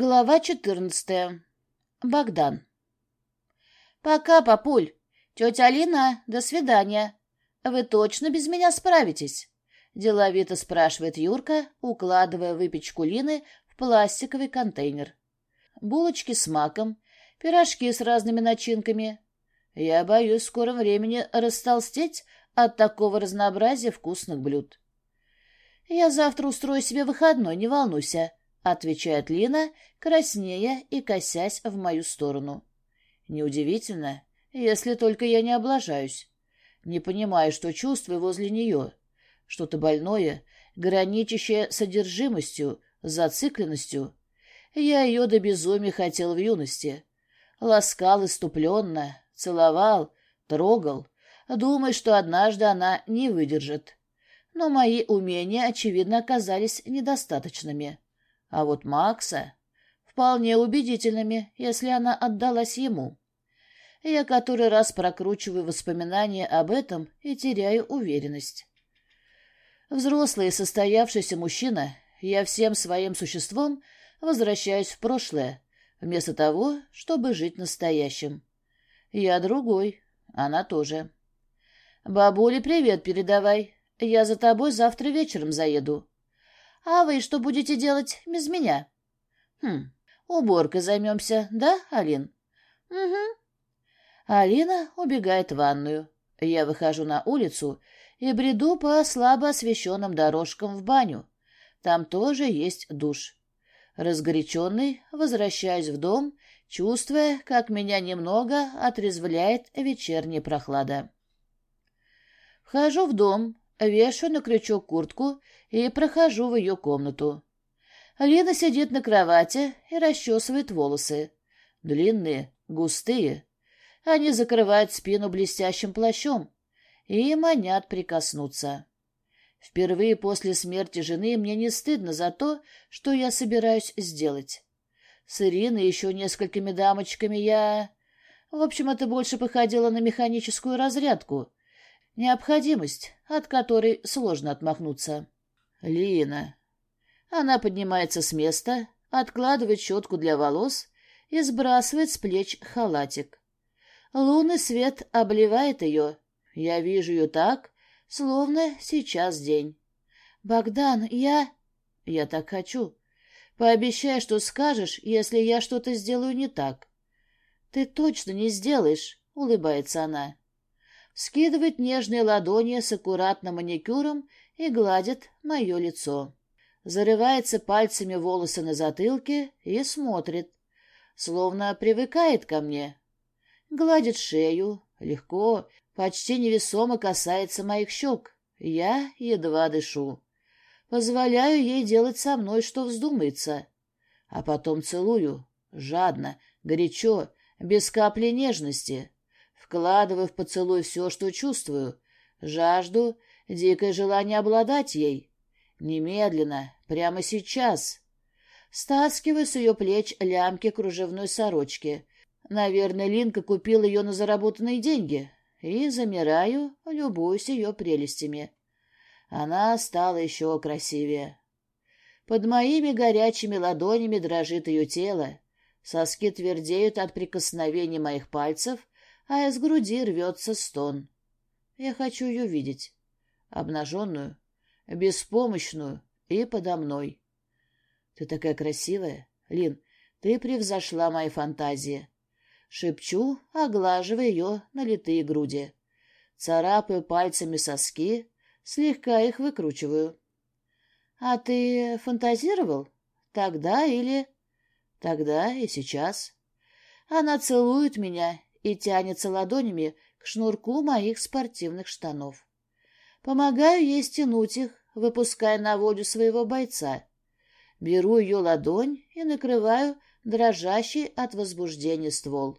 Глава четырнадцатая. Богдан. «Пока, папуль. Тетя Алина, до свидания. Вы точно без меня справитесь?» Деловито спрашивает Юрка, укладывая выпечку Лины в пластиковый контейнер. Булочки с маком, пирожки с разными начинками. Я боюсь в скором времени растолстеть от такого разнообразия вкусных блюд. «Я завтра устрою себе выходной, не волнуйся», — отвечает Лина, краснея и косясь в мою сторону. Неудивительно, если только я не облажаюсь. Не понимаю, что чувствую возле нее. Что-то больное, граничащее содержимостью, зацикленностью. Я ее до безумия хотел в юности. Ласкал иступленно, целовал, трогал, думая, что однажды она не выдержит. Но мои умения, очевидно, оказались недостаточными. А вот Макса вполне убедительными, если она отдалась ему. Я который раз прокручиваю воспоминания об этом и теряю уверенность. Взрослый состоявшийся мужчина, я всем своим существом возвращаюсь в прошлое, вместо того, чтобы жить настоящим. Я другой, она тоже. Бабуле привет передавай. Я за тобой завтра вечером заеду. А вы что будете делать без меня? Хм, уборкой займемся, да, Алин? Угу. Алина убегает в ванную. Я выхожу на улицу и бреду по слабо освещенным дорожкам в баню. Там тоже есть душ. Разгоряченный, возвращаюсь в дом, чувствуя, как меня немного отрезвляет вечерняя прохлада. Вхожу в дом, вешаю на крючок куртку и прохожу в ее комнату. Лена сидит на кровати и расчесывает волосы. Длинные, густые. Они закрывают спину блестящим плащом и манят прикоснуться. Впервые после смерти жены мне не стыдно за то, что я собираюсь сделать. С Ириной и еще несколькими дамочками я... В общем, это больше походило на механическую разрядку. Необходимость, от которой сложно отмахнуться. Лина. Она поднимается с места, откладывает щетку для волос и сбрасывает с плеч халатик. Лунный свет обливает ее. Я вижу ее так, словно сейчас день. «Богдан, я...» «Я так хочу. Пообещай, что скажешь, если я что-то сделаю не так». «Ты точно не сделаешь», — улыбается она. Скидывает нежные ладони с аккуратным маникюром и гладит мое лицо. Зарывается пальцами волосы на затылке и смотрит, словно привыкает ко мне. Гладит шею, легко, почти невесомо касается моих щек. Я едва дышу. Позволяю ей делать со мной, что вздумается. А потом целую, жадно, горячо, без капли нежности. Вкладываю в поцелуй все, что чувствую. Жажду дикое желание обладать ей. Немедленно, прямо сейчас. Стаскиваю с ее плеч лямки кружевной сорочки. Наверное, Линка купила ее на заработанные деньги. И замираю, любуюсь ее прелестями. Она стала еще красивее. Под моими горячими ладонями дрожит ее тело. Соски твердеют от прикосновений моих пальцев, а из груди рвется стон. Я хочу ее видеть обнаженную, беспомощную и подо мной. Ты такая красивая, Лин, ты превзошла мои фантазии. Шепчу, оглаживая ее налитые груди. Царапаю пальцами соски, слегка их выкручиваю. — А ты фантазировал? Тогда или... Тогда и сейчас. Она целует меня и тянется ладонями к шнурку моих спортивных штанов. Помогаю ей стянуть их, выпуская на волю своего бойца. Беру ее ладонь и накрываю дрожащий от возбуждения ствол.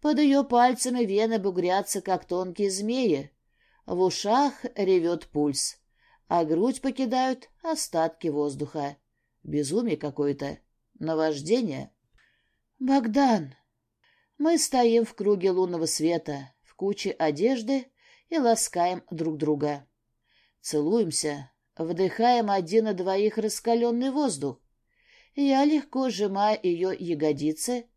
Под ее пальцами вены бугрятся, как тонкие змеи. В ушах ревет пульс, а грудь покидают остатки воздуха. Безумие какое-то, наваждение. «Богдан!» Мы стоим в круге лунного света, в куче одежды и ласкаем друг друга. Целуемся, вдыхаем один на двоих раскаленный воздух. Я легко сжимаю ее ягодицы,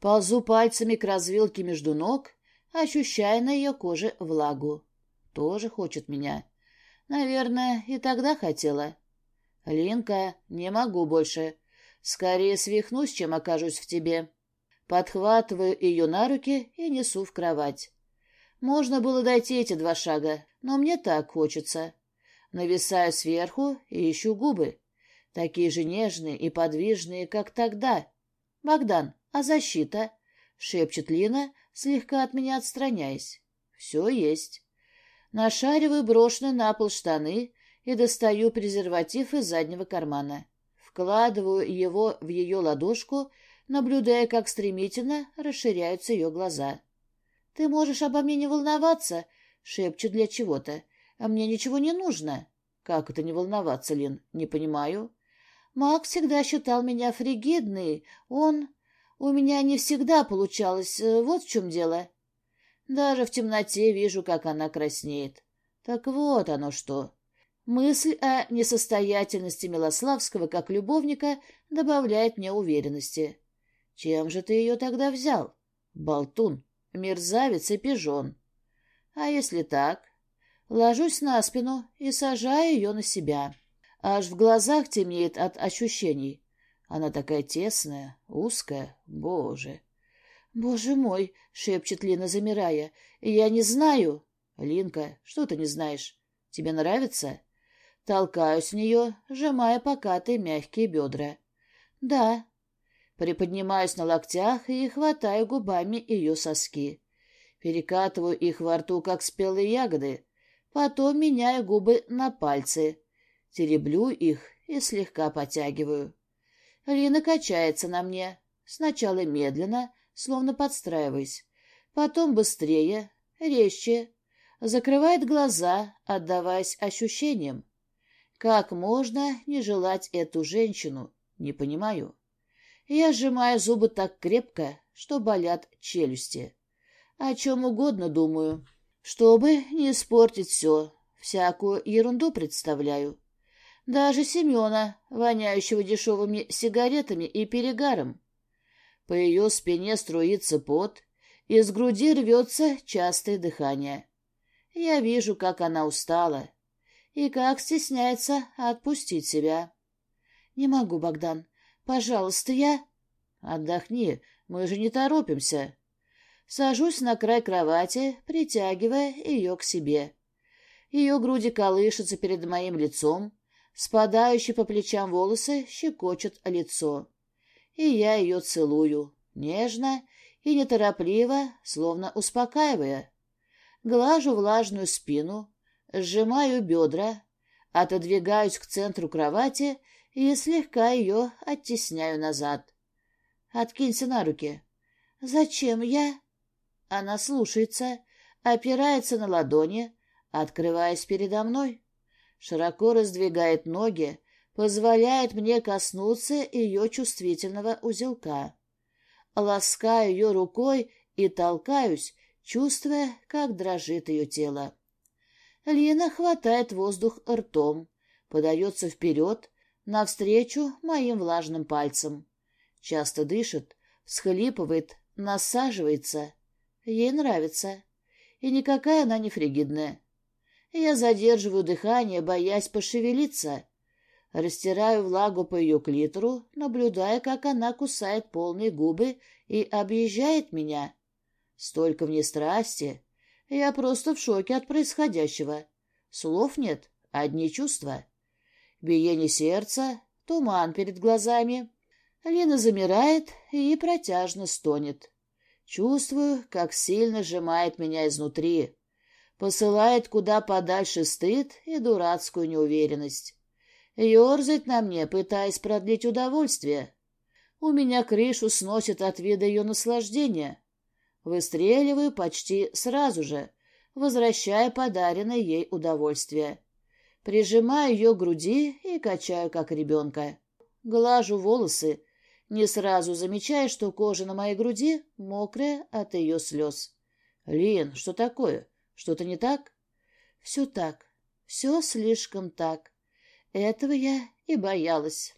ползу пальцами к развилке между ног, ощущая на ее коже влагу. Тоже хочет меня. Наверное, и тогда хотела. Линка, не могу больше. Скорее свихнусь, чем окажусь в тебе. Подхватываю ее на руки и несу в кровать. Можно было дойти эти два шага, но мне так хочется. Нависаю сверху и ищу губы. Такие же нежные и подвижные, как тогда. «Богдан, а защита?» — шепчет Лина, слегка от меня отстраняясь. «Все есть». Нашариваю брошенные на пол штаны и достаю презерватив из заднего кармана. Вкладываю его в ее ладошку, наблюдая, как стремительно расширяются ее глаза. «Ты можешь обо мне не волноваться», — шепчет для чего-то. «А мне ничего не нужно». «Как это не волноваться, Лин? Не понимаю». «Мак всегда считал меня фригидной. Он... У меня не всегда получалось. Э, вот в чем дело». Даже в темноте вижу, как она краснеет. Так вот оно что. Мысль о несостоятельности Милославского как любовника добавляет мне уверенности. Чем же ты ее тогда взял? Болтун, мерзавец и пижон. А если так? Ложусь на спину и сажаю ее на себя. Аж в глазах темнеет от ощущений. Она такая тесная, узкая, боже. «Боже мой!» — шепчет Лина, замирая. «Я не знаю!» «Линка, что ты не знаешь? Тебе нравится?» Толкаюсь в нее, сжимая покатые мягкие бедра. «Да». Приподнимаюсь на локтях и хватаю губами ее соски. Перекатываю их во рту, как спелые ягоды. Потом меняю губы на пальцы. Тереблю их и слегка потягиваю. Лина качается на мне. Сначала медленно, словно подстраиваясь. Потом быстрее, резче. Закрывает глаза, отдаваясь ощущениям. Как можно не желать эту женщину? Не понимаю. Я сжимаю зубы так крепко, что болят челюсти. О чем угодно думаю, чтобы не испортить все. Всякую ерунду представляю. Даже Семена, воняющего дешевыми сигаретами и перегаром. По ее спине струится пот, из груди рвется частое дыхание. Я вижу, как она устала и как стесняется отпустить себя. «Не могу, Богдан. Пожалуйста, я...» «Отдохни, мы же не торопимся». Сажусь на край кровати, притягивая ее к себе. Ее груди колышутся перед моим лицом, спадающие по плечам волосы щекочут лицо. И я ее целую, нежно и неторопливо, словно успокаивая. Глажу влажную спину, сжимаю бедра, отодвигаюсь к центру кровати и слегка ее оттесняю назад. Откинься на руки. Зачем я? Она слушается, опирается на ладони, открываясь передо мной. Широко раздвигает ноги, позволяет мне коснуться ее чувствительного узелка. Ласкаю ее рукой и толкаюсь, чувствуя, как дрожит ее тело. Лина хватает воздух ртом, подается вперед, навстречу моим влажным пальцам. Часто дышит, всхлипывает, насаживается. Ей нравится. И никакая она не фригидная. Я задерживаю дыхание, боясь пошевелиться. Растираю влагу по ее клитору, наблюдая, как она кусает полные губы и объезжает меня. Столько в ней страсти, я просто в шоке от происходящего. Слов нет, одни чувства. Биение сердца, туман перед глазами. Лина замирает и протяжно стонет. Чувствую, как сильно сжимает меня изнутри. Посылает куда подальше стыд и дурацкую неуверенность. Ёрзает на мне, пытаясь продлить удовольствие. У меня крышу сносит от вида ее наслаждения. Выстреливаю почти сразу же, возвращая подаренное ей удовольствие. Прижимаю ее к груди и качаю, как ребенка. Глажу волосы, не сразу замечая, что кожа на моей груди мокрая от ее слез. «Лин, что такое? Что-то не так?» «Все так. Все слишком так. Этого я и боялась».